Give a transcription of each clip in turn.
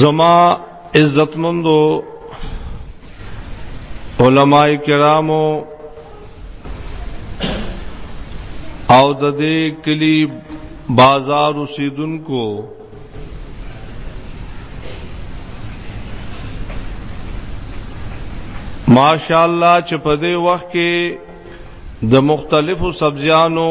زما عزت مندو علماء کرامو او د دې کلی بازار اوسیدونکو ماشاءالله چې په دې وخت کې د مختلفو سبزیانو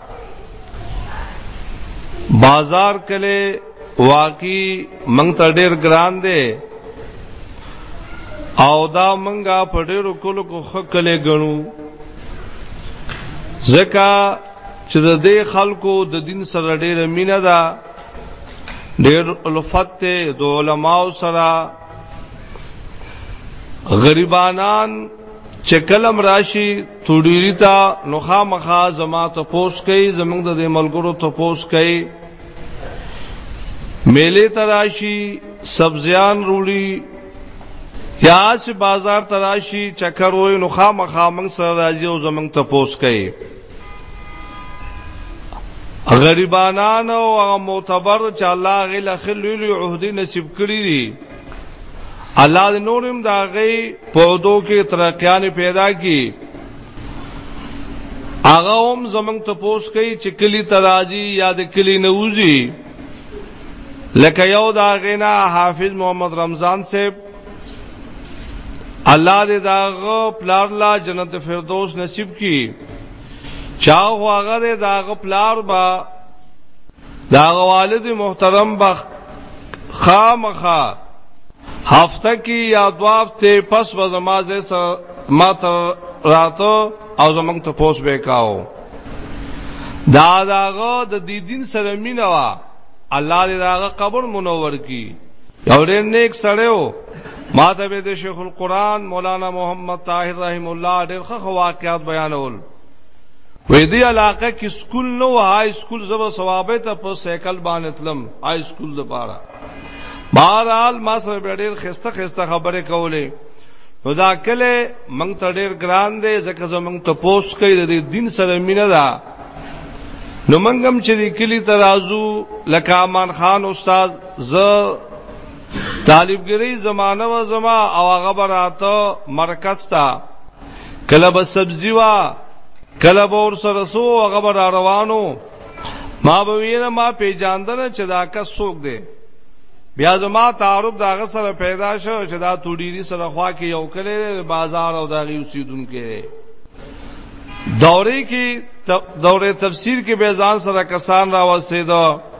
بازار کله واقعي منګ ته ډېر ګران دی او دا منګه په ډېرو کولو کو خکلې غنو زکه چې د دې خلکو د دین سره ډېره مینه ده ډېر الفت ته د علماو سره غریبانان چې کلم راشي توډيري تا نوخا مخا زما ته پوس کوي زمونږ د ملګرو ته پوس کوي میلې تراشي سبزیان روړي یا چې بازار تراشي چکر وای نوخا مخا موږ سره راځي او زمونږ ته پوس کوي غریبانان او معتبر چې الله غل خلل عہدی نصیب کړی دي الله د نورم دا غي پودو کې ترقیان پیدا کی هغه هم زمنګ ته پوس کوي چې کلی تراجی یا د کلی نوځي لکه یو دا غینا حافظ محمد رمضان صاحب الله دې داغه پلار لا جنت فردوس نصیب کی چاو هغه داغه پلار با دا والد محترم بخ خامخا هفته کې یا دو هفته پس و زمازه سره ما تر راتو او زمنګ ته پوس وکاو دا داغه د دې دین سره مینا وا الله دې داغه قبر منور کی یو ډېر نیک سره و ما ته به د شیخ القرآن مولانا محمد طاهر رحم الله ډېر ښه واقعات بیانول وې دې علاقه کې سکول نو های سکول زبر ثوابه ته په سایکل باندې تلم های سکول لپاره بهرحال ما سره ډېر خسته خسته خبره کولې نو دا کله مونږ ته ډېر ګران دی ځکه زمونږ ته پوس کوي د دین سره مینه ده نو مونږ هم چې کلی ترازو لکه امان خان استاد ز طالبګری زمانہ و زما او هغه براته مرکز تا کله به سبزی وا کله به ور سره سو هغه بر روانو ما به وینه ما پیجاندل چې دا کس څوک دی بیا زما تعارف دا غ سره پیدا شو چې دا توډيري سره خوا کې یو کلی بازار او دا غي اوسیدونکو دورې کې دوره تفسیر کې به ځان سره کسان راوستي دو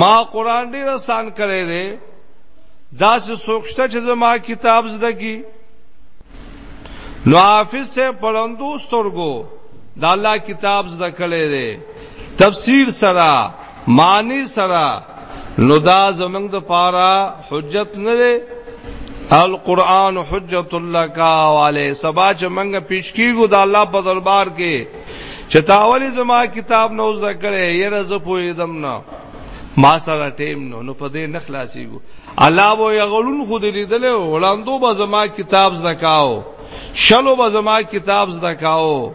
ما قران ډیر آسان کړی دی دا چې سوکشته چې زما کتاب زده کی نو حافظ سے پرندو سترګو دا الله کتاب زده کړی دی تفسیر سره معنی سره نو دا زمنګ د پاره حجت نه دی القرآن حجت الله کا والے سبا چې منګه پیش کیږو د الله په دربار کې چې تا اولی زما کتاب نو ذکرې یره ز پویدم نه ما سره ټیم نو نو په دې نه خلاصيګو الله وو یغلون خود لیدل ولاندو به زما کتاب زکاو شلو به زما کتاب زکاو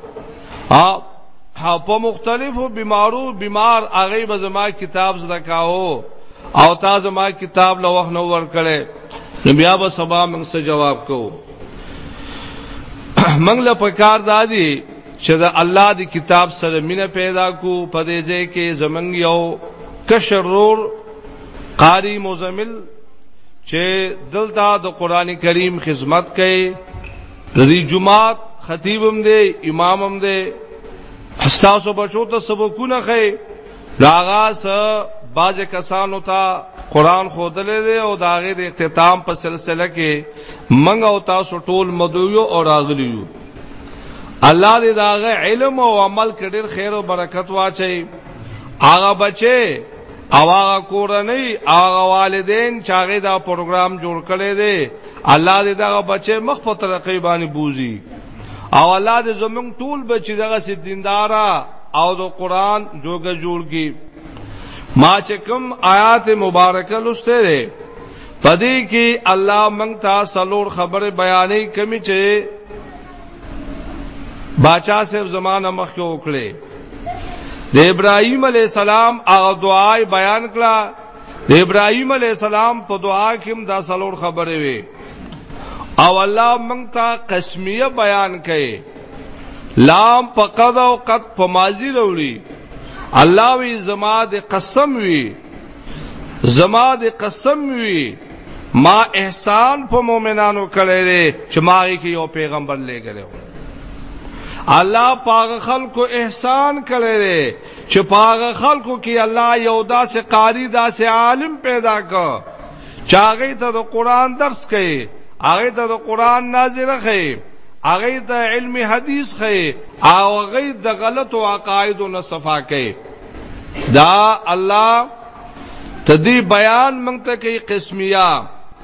ها په مختلفو بیمارو بیمار هغه به زما کتاب زکاو او تا زما کتاب له وخت نو ور کړې نو بیا به سبا موږ سره جواب کوو منګ له پکار دادی چې د الله د کتاب سره مینه پیدا کو په دې ځای کې زمنګ یو کشرور قاری مزمل چې دلته د قران کریم خدمت کوي رضی جمعات خطیبم دی امامم دی حساسو بچو ته سبقونه خي داغاس باز کسانو ته قران خودلې دی او داغه د اختتام په سلسله کې منګ او تاسو ټول مدویو او راغلیو الله دې داغه علم او عمل کې ډېر خیر او برکت واچي هغه بچي او هغه کورنۍ هغه والدین چې هغه دا پروګرام جوړ کړي دي الله دې دغه بچي مخ په ترقې باندې بوزي او الله دې زمونږ ټول بچی دغه سي دیندارا او د قران جوګه جوړ کی ما چې کوم آیات مبارکه لسته ده پدې کې الله مونږ ته سلور خبره بیانې کمی چې باچا صاحب زمانہ مخکې وکړي د ابراهيم عليه السلام هغه دعای بیان کړه د ابراهيم عليه السلام په دعا کې هم دا څلور خبرې وي او الله مونږ ته قسمیه بیان کړي لام په قد او قد په ماضی وروړي الله وی زما د قسم وی زما د قسم وی ما احسان په مؤمنانو کړی دی چې ما کې یو پیغمبر لګلو الله پاک خلکو احسان کړی دی چې پاغه خلکو کې الله یو داسې قاری داسې عالم پیدا کو چاغې ته د قران درس کوي هغه ته د قران ناظره کوي هغه ته علم حدیث کوي او هغه د غلطو عقایدو نه صفا کوي دا الله تدی بیان مونږ ته کوي قسمیه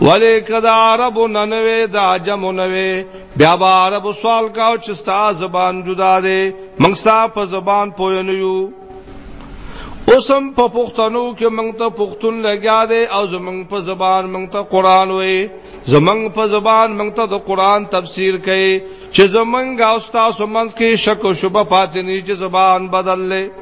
ولی کدا عرب ننوی دا عجم نوی بیا با عرب سوال کاو چې ستا زبان جدا دی موږ ستا په زبان پوه نه یو اوسم په پښتنو کې موږ ته پښتون لګیا دی او زمنګ په زبان موږ ته قران وای زمنګ په زبان موږ ته د قران تفسیر کوي چې زمنګ او تاسو منځ کې شک او شبهه پاتې نه چې زبان بدللې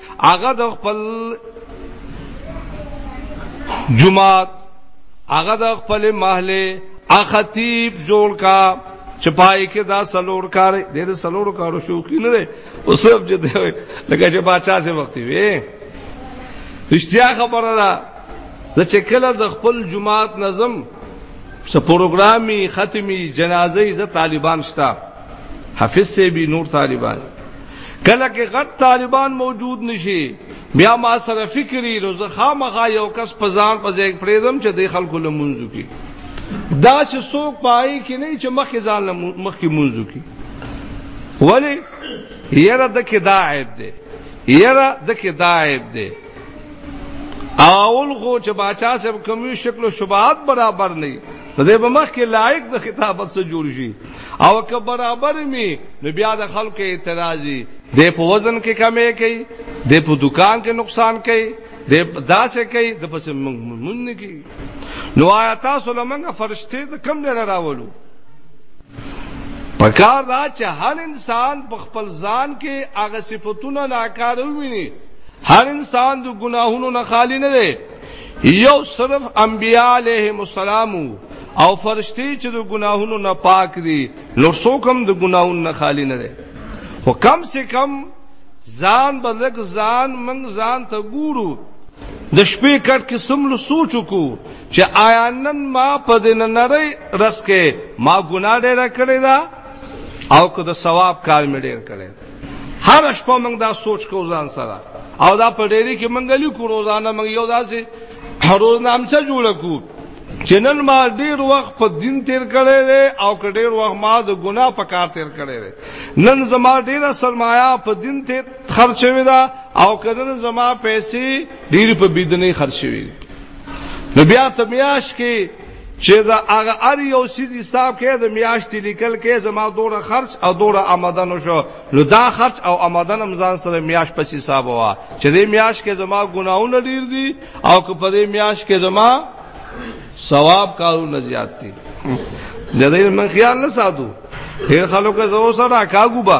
هغه د خپل جمعات هغه د خپل محله اخطیب جوړ کا چپای کې دا سلور کار دې د سلور کارو شوقي نه دی او صرف چې دی لکه چې بادشاہ سي وخت وي رښتیا خبره ده د چې کله د خپل جماعت نظم څه پروګرامي ختمي جنازې ز طالبان شته حافظ سے بھی نور طالبان کله کې غټ طالبان موجود نشي بیا ما سره فکری روزه خامخا یو کس په ځان په ځای پریدم چې د خلکو لمونځو کی دا چې څوک پای کې نه چې مخې ځان مخې مونږو کی ولی یره د کې دا عیب دی یره د کې دا عیب دی اول خو چې باچا صاحب کومي شکل او شبات برابر نه نو دې په مخ کې لایق د خطابت سره جوړ شي او که برابر می نو بیا د خلکو اعتراضي دې په وزن کې کمې کوي دې په دکان کې نقصان کوي دې داسې کوي د پس مونږ نه کوي نو آیا تاسو لمنګه فرشته د کم نه راولو پکار دا چې هر انسان په خپل ځان کې هغه صفاتونه ناکاره ویني هر انسان د ګناهونو نه خالی نه دی یو صرف انبیاء علیهم السلام او فرشتي چې د ګناهونو نه پاک دي نور څوک هم د ګناهونو نه خالی نه دي خو کم سے کم ځان بلک ځان من ځان ته ګورو د شپې کټ کې سملو سوچ کو چې آیا نن ما په دې نړۍ رس کې ما ګناه ډېر کړی دا او که د ثواب کار مې ډېر کړی هر شپه موږ دا سوچ کو ځان سره او دا په ډېری کې موږ لیکو روزانه موږ یو داسې روز نامچه جوړ کو چې نن ما ډیر وخت په دین تیر کړی دی او که ډیر وخت ما د ګناه په کار تیر کړی دی نن زما ډیره سرمایا په دین تیر خرچ شوی دا او که نن زما پیسې ډیر په بيدنې خرچ شوی نو بیا تمیاش کې چې دا هغه ار یو سیز حساب کې د میاشتې لیکل کې زما دوره خرج او دوره آمدن شو نو دا خرج او آمدن هم ځان سره میاش پس حساب وا چې دې میاش کې زما ګناونه ډیر دي او که په دې میاش کې زما ثواب کارونه زیات دي د دې من خیال نه ساتو هر خلکو زو سره کاګوبا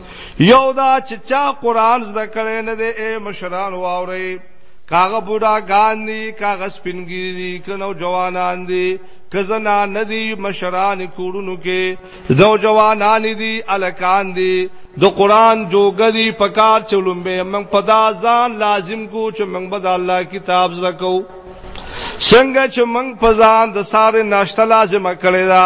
یو دا چې چا قران زده کړي نه دی اے مشران واوري کاغه بوډا ګان دي کاغه سپینګری دي کنو جوانان دي کزنا ندی مشران کورونو کې دو جوانان دي الکان دي د قران جوګري پکار چولم به من پدا ځان لازم کو چې من بد الله کتاب زکو څنګه چې من پزان د ساره ناشته لازم کړی دا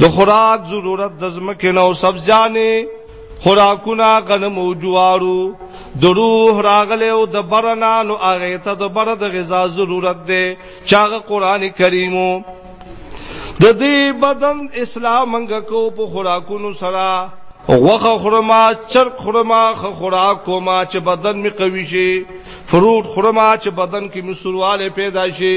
د خوراک ضرورت د زمکه نو سبزیانه خوراکونه غنم او جوارو د روح راغله او د برنا نو هغه ته د بر د غذا ضرورت ده چاغه قران کریمو د دې بدن اسلام منګ کو په خوراکونو سره وغه خرما چرک خرما خوراک کوما چې بدن می قوي شي فروټ خرما چې بدن کې مسرواله پیدا شي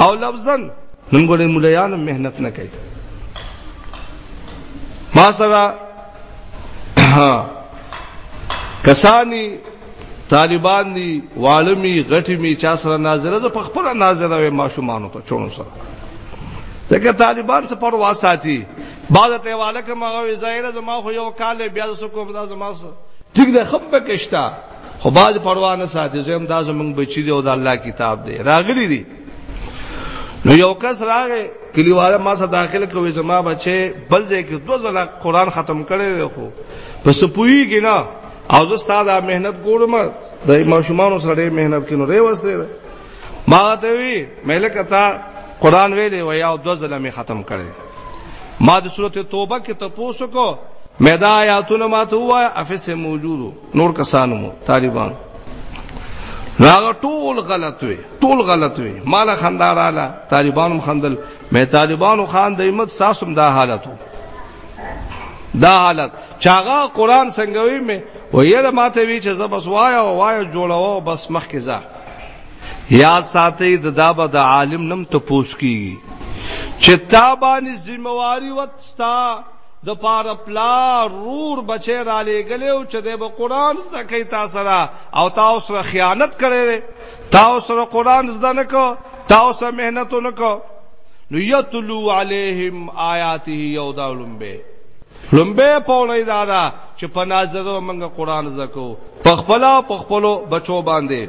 او لفظا نن ګورې مليان مهنت نه کوي ما سره کسانی طالبان دي والمی غټي می چا سره ناظره ز په خپل ناظره وي ماشومان ته چونو سره ځکه طالبان څه پر واساتی بعد ته والکه ما غوي ظاهره زما خو یو کال بیا څه کوم دا زما څه ټیک ده خپل کښتا خو باز پروا نه ساتي زم دا زمونږ بچی دی او د الله کتاب دی راغلی دی نو یو کس راغی کلیواله ما سره داخل کوي زما بچي بل ځای کې دوه ځله قران ختم کړي خو پس پویږي نه او زه ستاسو دا مهنت ګورم د ماشومان سره ډېر مهنت کینو ری وسته ما ته وی ملک تا قران ویلې و یا دوه ځله می ختم کړي ما د سورته توبه کې ته پوسو کو مېدا آیاتونه ما ته وایا افسه موجودو نور کسانو مو طالبان راغ ټول غلط وي ټول غلط وي مال خنداراله طالبانو خندل مې طالبانو خان د ایمت ساسم دا حالتو دا حالت چاغه قران څنګه وي مې ویره ماته وی چې زبس وایا او وایا جوړاو بس مخ کې ځه یاد ساتي د دابه د عالم نم ته پوس کی چې تابانی ذمہواری وت ستا د پاره پلا رور بچی را لېګلې او چې د قرآن زده کوي تاسو سره او تاسو سره خیانت کړي تاسو سره قرآن زده نه کو تاسو سره مهنت نه کو نو یتلو علیهم آیاته یو دا لمبه لمبه پولی دادا چې په ناظرو منګه قرآن زده کو په خپل په خپل بچو باندې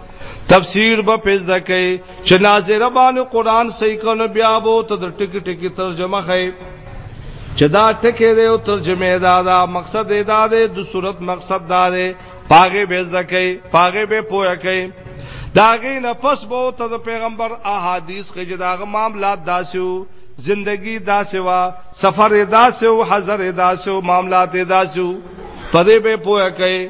تفسیر به پېز دکې چې ناظر باندې قران صحیح کړه بیا وو ته د ټکی ټکی ترجمه خې چې دا ټکی دی او ترجمه دا دا مقصد دی دا دی د صورت مقصد دا دی پاګه به زکې پاګه به پوهه کې داغه نه پس بو ته د پیغمبر احادیث کې چې داغه معاملات داسیو زندگی داسې وا سفر داسې او حضر داسې او معاملات داسې په دې به پوهه کې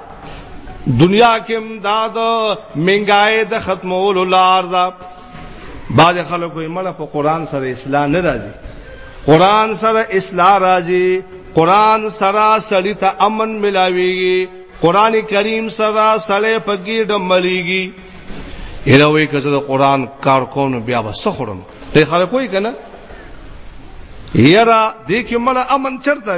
دنیا کې امداد منګای د ختمولو لار ده بعض خلکو یې مړه په قران سره اصلاح نه راځي قران سره اصلاح راځي قران سره سړی ته امن ملاويږي قران کریم سره سړی په ګډه مليږي الهوی کزه د قران کار کوم بیا وسخورم ته خلکو یې کنه یرا دې کې مړه امن چرته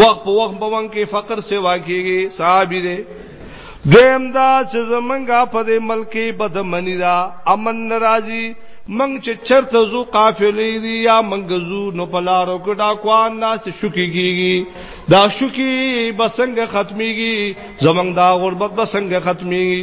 وخت په وخت په وخت کې فقر سیوا کیږي صحابي دې دویم دا چې زمونږه په دې ملک بدمنی دا امن ناراضي منګ چې چرته زو قافلې دي یا منګ زو نو پلارو کې ډاکوان ناس شوکی کیږي دا شوکی بسنګ ختميږي زمونږ دا غربت بسنګ ختميږي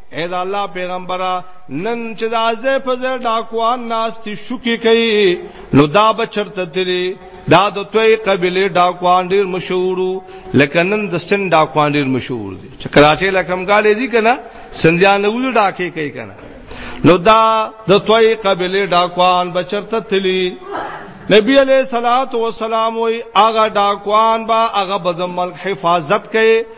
اے دا الله پیغمبره نن چې د ازه په ځای ډاکوان ناشتي شوکې کوي نو دا بچرته تیری دا د توي قبيله ډاکوان ډیر مشهور لکه نن د سن ډاکوان ډیر مشهور دي چې کراچي لکم غالي دي کنه سنديان ول ډاکې کوي کنه نو دا د توي قبيله ډاکوان بچرته تلی نبی علیہ الصلات والسلام وی اغه ډاکوان با اغه بدمل حفاظت کوي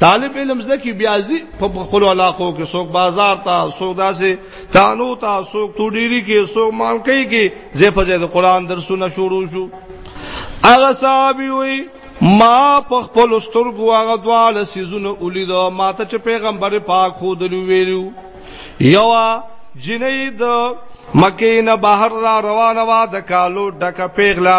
طالب علم زکی بیازی په خپل علاقو کې څوک بازار ته څوک داسې تانو ته څوک توډيري کې څوک مانکې کې زه په دې قرآن درسونه شروع شو هغه صاحب وي ما په خپل سترګو هغه دواله سيزونه ولید ما ته چې پیغمبر پاک خو دلو ویلو یو جنید مکه نه بهر را روانه وا د کالو ډکه پیغلا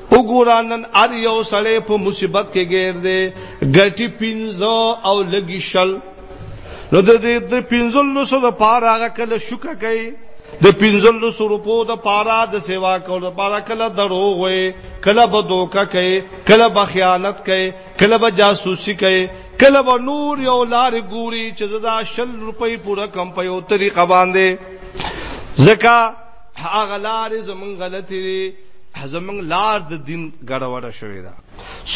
وګورانن ار یو سړی په مصیبت کې غیر دی ګټي پینځو او لګي شل نو د دې د پینځل نو سره پار هغه کله شوکه کوي د پینځل نو سره په د پارا د سیوا کول پارا کله دروغ وي کله بدوکه کوي کله بخیانت کوي کله به جاسوسي کوي کله به نور یو لار ګوري چې زدا شل روپۍ پوره کم په یو طریقه باندې ځکه هغه لار زمون غلطي دي زمون لار د دین ګډوډه شوې ده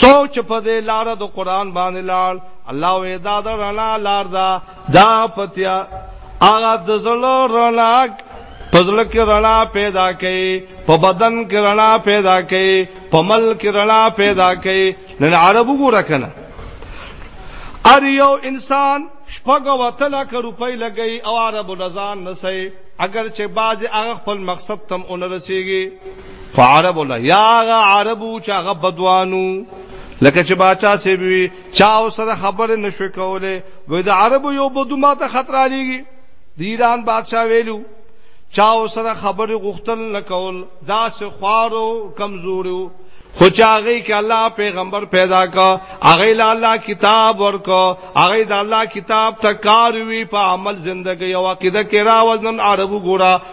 سوچ په دې لار د قران باندې لار الله وې دا د رڼا لار ده دا پتیا هغه د زړه رڼا پزړه کې رڼا پیدا کړي په بدن کې رڼا پیدا کړي په مل کې رڼا پیدا کړي نن عربو ګور کنه ار یو انسان شپږ وته لک روپۍ لګي او عربو لزان نسي اگر چې باز هغه خپل مقصد تم اون رسیږي فعرب الله یا عربو چې هغه بدوانو لکه چې باچا سی وی چاو سره خبره نشو کوله وې د عربو یو بدو ماته خطر علیږي د ایران بادشاہ ویلو چاو سره خبره غختل نکول دا سه خوارو کمزورو خو چاغی کې الله پیغمبر پیدا کا هغه له الله کتاب ورکو هغه د الله کتاب ته کار وی په عمل زندګي او عقیده کې راوځنن عربو ګورا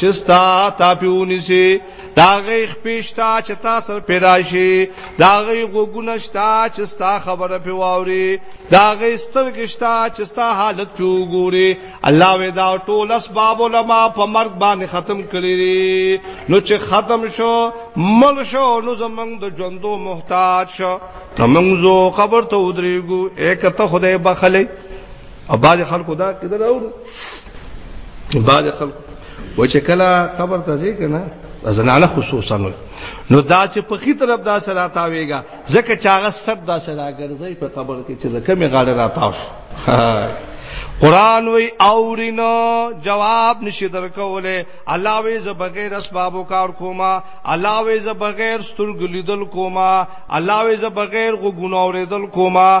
چستا تا پیونی سی دا غی خپیشتا چې تا سر پیدا شي دا غی غوګونه شتا چې ستا خبره په واوري دا غی سترګې شتا چې ستا حالت په وګوري الله وې دا ټول اسباب علما په مرګ باندې ختم کړی نو چې ختم شو مل شو نو زمنګ د ژوندو محتاج شو تمنګ زو قبر ته ودرېګو اکته خدای بخلې او بعض خلکو دا کده راوړو بعض خلکو و چې کله قبر ته ځي کنه زنانه خصوصا نو دا چې په خي طرف دا سره تاويږي ځکه چې هغه سر دا سره ګرځي په قبر کې چې ځکه می غاړه راتاو قران وی اورینو جواب نشي درکوله الله وی ز بغیر اسبابو کار کوما الله وی ز بغیر سترګ لیدل کوما الله وی ز بغیر غوګونو اوریدل کوما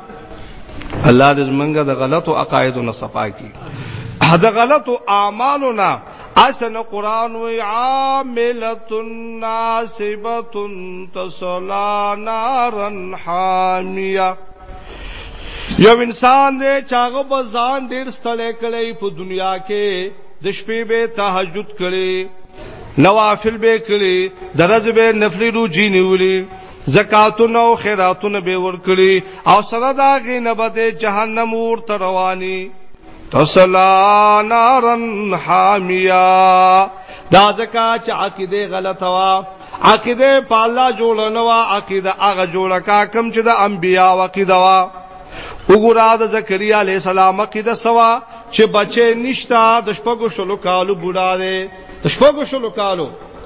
الله دې زمونږ د غلطو عقایدو نه صفا کړي د غلطو اعمالو نه اسن قران وی عاملت ناسبه تصلا نارن حامیه یو انسان دې چاغه په ځان ډیر ستړی کړي په دنیا کې د شپې به تهجد کړي نوافل به کړي درز به نفلی روجی نیولي زکاتونه او خیراتونه به ورکړي او سره دا غي نه به جهنم ور ترواني تصلا نارن حامیا دا زکا چې عقیده غلطه وا عقیده په الله جوړ نه وا عقیده هغه جوړ کا کم چې د انبیا وقیده وا وګورا د زکریا علی السلام عقیده سوا چې بچي نشتا د شپږو شلو کالو بوډا دی د شپږو شلو کالو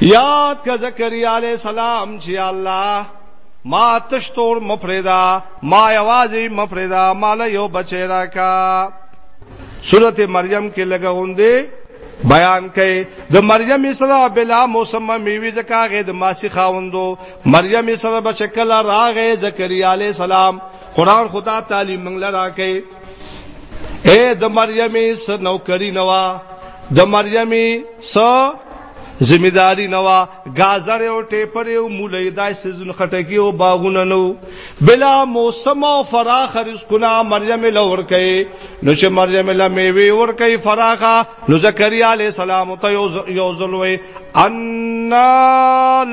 یاد کا زکریا علیہ السلام چې الله ما تشتور مفردا ما یوازې مفردا مال یو بچی راکا سورته مریم کې لګوندې بیان کړي د مریم اسرا بلا موسم میوي زکاغه د ماسی خاوندو مریم اسرا بشکل راغه زکریا علی السلام قران خدا تعالی منګل راکې اے د مریمې س نوکری نوا د مریمې س ذمہ داری نوا گازر او ټیپر او مولای دای سيزن خټکی او باغونه نو بلا موسم او فراخ رزقنا مریم لور کئ نو چې مریم له میوه ور کئ فراخه نو زکریا علی السلام ته یو ځلوي ان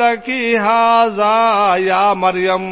لکی هاذا یا مریم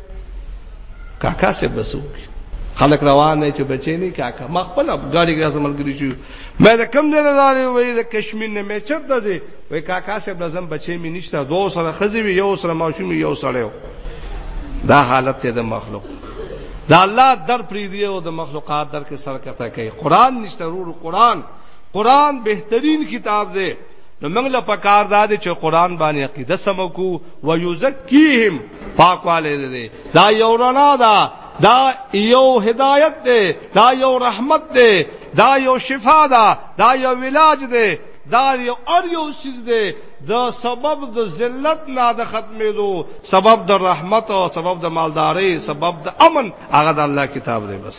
کاکا سے بسو خلک روان نه چې بچی نه کاکا ما خپل ګاډي کې زمل کړی شو مې دا کم نه لاره وې دا کشمیر نه مې چرته دي وې کاکا سے بلزم بچی مې نشته دوه سره خزي وي یو سره ماشوم یو سره دا حالت ته د مخلوق دا الله در پری دی او د مخلوقات در کې سر کته کوي قران نشته ورو قران قران بهترین کتاب دی نو موږ له پکار دا دی چې قران باندې عقیده سمو کو ويزکیهم پاکواله دې دا یو رڼا ده دا یو هدایت ده دا یو رحمت ده دا یو شفا ده دا یو علاج ده دا یو ار یو سیز ده د سبب د ذلت نه د ختمېدو سبب د رحمت او سبب د مالداري سبب د امن هغه د الله کتاب دی بس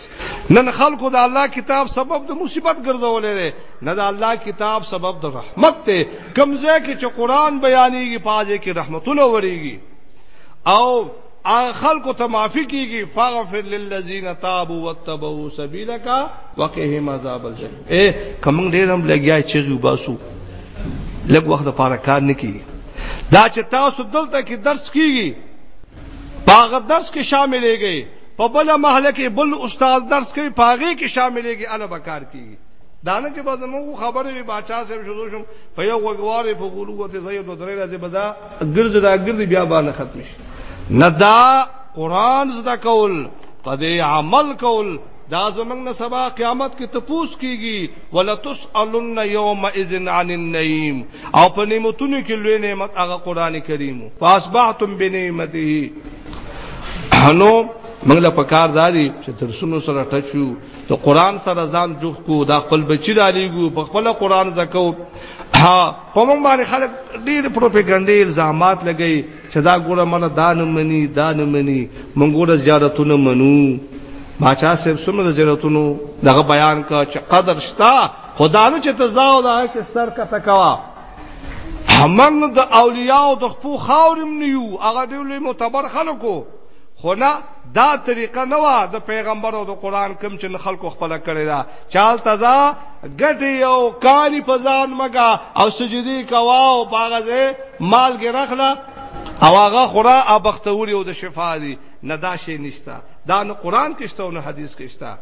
نن خلکو د الله کتاب سبب د مصیبت ګرځولې ده نه د الله کتاب سبب د رحمت ته کمزې کې چې قران بیانېږي پاجې کې رحمتونه وريږي او خلکو ته معافي کیږي فغفر للذین تابوا واتبعوا سبیلک وقهم عذاب الجحیم اے کوم ډیر هم لګیا چې وباسو لږ وخت لپاره کار نکي دا چې تاسو دلته کې درس کیږي پاغه درس کې شاملېږي په بل محله کې بل استاد درس کوي پاغه کې شاملېږي اله بکار کیږي دانه چې بعد موږ خبرې به بچا سره شروع شم په یو وګوارې په غلوه ته زید درې راځي بدا ګرځ دا ګرځي بیا باندې ختم شي ندا قران زده کول په دې عمل کول دا زمنګ نه سبا قیامت کې تپوس کیږي ولتسالن یوم اذن عن النعیم او په نعمتونو کې لوی نعمت هغه قران کریم فاصبحتم بنعمته نو موږ له پکار دادی چې تر سونو سره ټچ شو ته قران سره ځان جوخ کو دا خپل بچی را لېګو په خپل قران زکو ها په موږ باندې خلک ډېر پروپاګاندا الزامات لګي چې دا ګوره مله دا نه مني دا نه مني مونږ ګوره زیارتونه منو باچا صاحب سمره زیارتونو دغه بیان کا چې قدر شتا خدا نه چې تزاو دا کې سر کا تکوا همن د اولیاء او د خپو خاورم نیو هغه ډول معتبر خلکو خو نه دا طریقه نه وا د پیغمبر او د قران کوم چې خلکو خپل کړی دا چال تزا ګټي او کانی په ځان مګه او سجدي کوا او باغه مالګه راخلا او هغه خورا ابختوري او د شفا دي نه دا شی نشتا دا نه قران کې شته او نه حدیث کې شته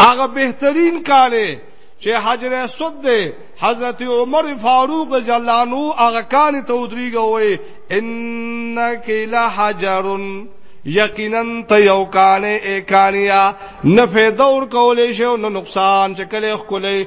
هغه بهترین کاله چې حجر اسود دی حضرت عمر فاروق جلانو هغه کان ته ودریږي وای انک لحجرن یقینا ته یو کانه اکانیا نه فیدور کولې شو نو نقصان چې کله خولې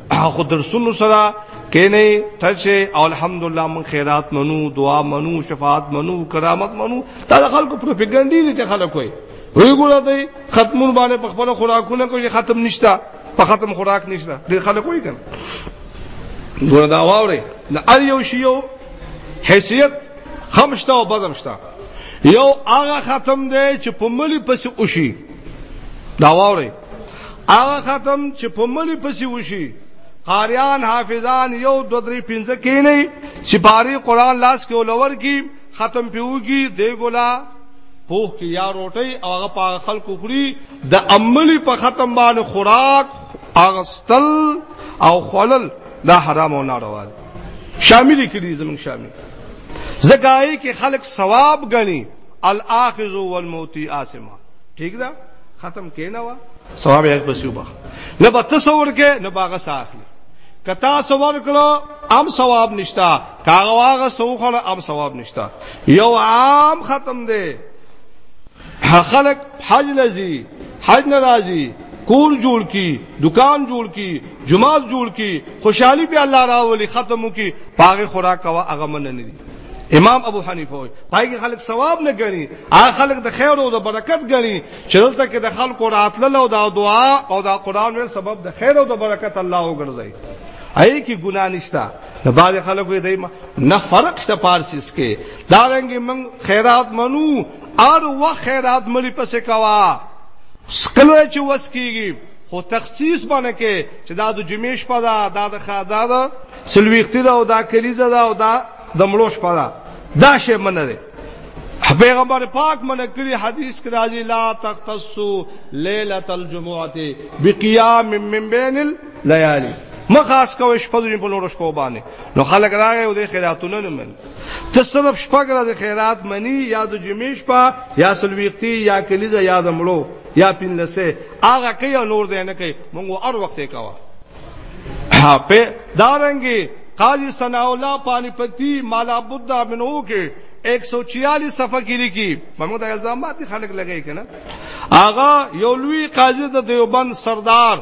خو در سنو سره کینه تشه او الحمدلله من خیرات منو دعا منو شفاعت منو کرامت منو دا خلکو پروپاګاندا دي چې خلک وي وی ګوره دی ختمون باندې په خپل خوراکونه کوي ختم نشتا په ختم خوراک نشتا ډیر خلک وي کنه ګوره دا واوري د ال یو شیو حیثیت خمشتا او بدمشتا یو هغه ختم دی چې په ملي پس اوشي دا واوري هغه ختم چې په ملي پسې وشي قاریان حافظان یو دو درې پنځه کې نه سپاری قران لاس کې ولور کی ختم پیوږي دی ګلا پوخ کې یا روټي او هغه په خلکو خوري د عملی په ختم باندې خوراک اغستل او خلل دا حرام او ناروا دي شامل کړي زموږ شامل زګای کې خلق ثواب غني الاخذ والموتی آسما ٹھیک ده ختم کینا وا ثواب یې پسې وبا نه به تصور کې نه باغ ساخلی کتا ثواب کړو ام ثواب نشتا کاغه واغه سو خړ ام ثواب نشتا یو عام ختم دی خلک حج لذي حج ناراضي کور جوړ کی دکان جوړ کی جماعت جوړ کی خوشحالی به الله راولي ختمو کی پاغه خوراک کوا هغه من نه دي امام ابو حنیفه وای پای کې خلک ثواب نه غني هغه خلک د خیر او د برکت غني چې دلته کې د خلکو راتلل او د دعا او د قران ور سبب د خیر او د برکت الله وګرځي اې کې ګنا نشتا د باز خلکو دې نه فرق شته پارسیس کې دا رنګ من خیرات منو ار و خیرات ملي پسې کوا سکلوې چې وس کیږي خو تخصیص باندې کې چې دا د جمعې شپه ده دا د خادا ده سلويختی ده او دا کلیزه ده او دا د مړو شپه ده دا شی منه ده پیغمبر پاک من کړی حدیث کې راځي لا تختصو ليله الجمعه بقيام من بين الليالي مخاص کوي شپږ په لورو شپو باندې نو خلک راغی او د خیراتونه نه من ته صرف شپږ ورځې خیرات منی یا د جمعې شپه یا سلويختی یا کلیزه یا د مړو یا پینلسه هغه کوي او نور دی نه کوي مونږ هر وخت یې کاوه ها په دارنګي قاضي ثنا الله پانی پتی مالا بودا منو کې 146 صفحه کې لیکي محمود الزامات خلک لګی کنه آغا یو لوی قاضي د دیوبند سردار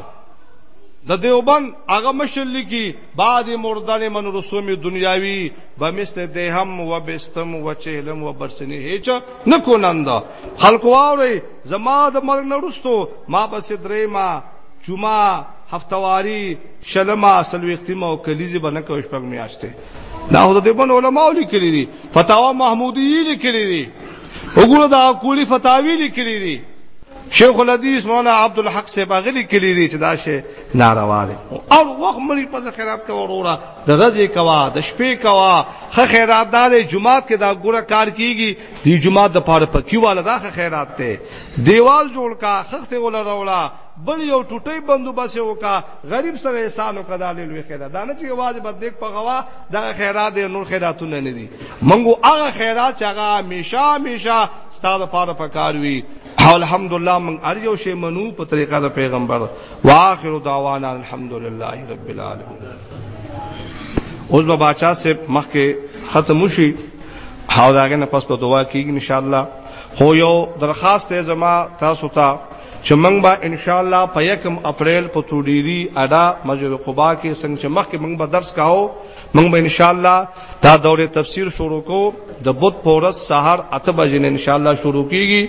د دیوبند هغه مشر لیکي بعد مردن من رسوم دنیاوی بمثل دهم و بستم و چهلم و برسنه هیچ نکونند خلق واوري زما د مرګ نرستو ما بس درې ما جمعه هفتواری شلما سلوختی ما او کلیزه بنه کوي شپږ میاشتې دا هو د بن علماء لیکلي دي فتاوا محمودی لیکلي دي وګوره دا کولی فتاوی لیکلي دي شیخ الحدیث مولا عبد الحق سے باغلی کلی دی چې دا شی ناروا دی او وخت مری په خیرات کا وروړه د رزي کوا د شپې کوا خ خیرات دار جمعات کې دا ګوره کار کیږي دی جمعات د پاره پکیو والا دا خ خیرات ته دیوال جوړ کا خخته ولا وروړه بل یو ټوټي بندوبس وکا غریب سره احسان وکړه د لوی خیرات دا نه چې आवाज بد دیک په غوا دا خیرات دی نور خیراتونه نه دي منګو هغه خیرات چې هغه همیشه همیشه ستاره پاره پکاروي الحمد لله من ار یو شی منو په طریقه د پیغمبر واخر دعوانا الحمد لله رب العالمین اوس به بچا سے مخکې ختم شي او داګه نه پس په دعا کیږي ان شاء الله خو یو درخواست ته زما تاسو ته چې موږ به ان شاء الله په 1 اپریل په توډيري ادا مسجد قباء کې څنګه چې مخکې موږ به درس کاو موږ به ان شاء الله دا دورې تفسیر شروع کو د بوت پورس سحر اته بجې ان شاء الله شروع کیږي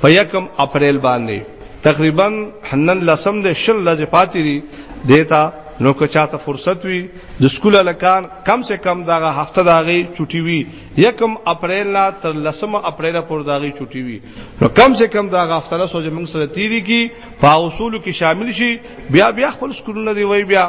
په یکم اپریل باندې تقریبا حنن لسم د شل لز پاتې دي دیتا نو که چاته فرصت وي د سکول لکان کم سے کم داغه هفته داغي چټي وي یکم اپریل لا تر لسم اپریل پر داغي چټي وي نو کم سے کم داغه هفته له سوجې موږ سره تیری کی په اصول کې شامل شي بیا بیا خپل سکولونه دی وای بیا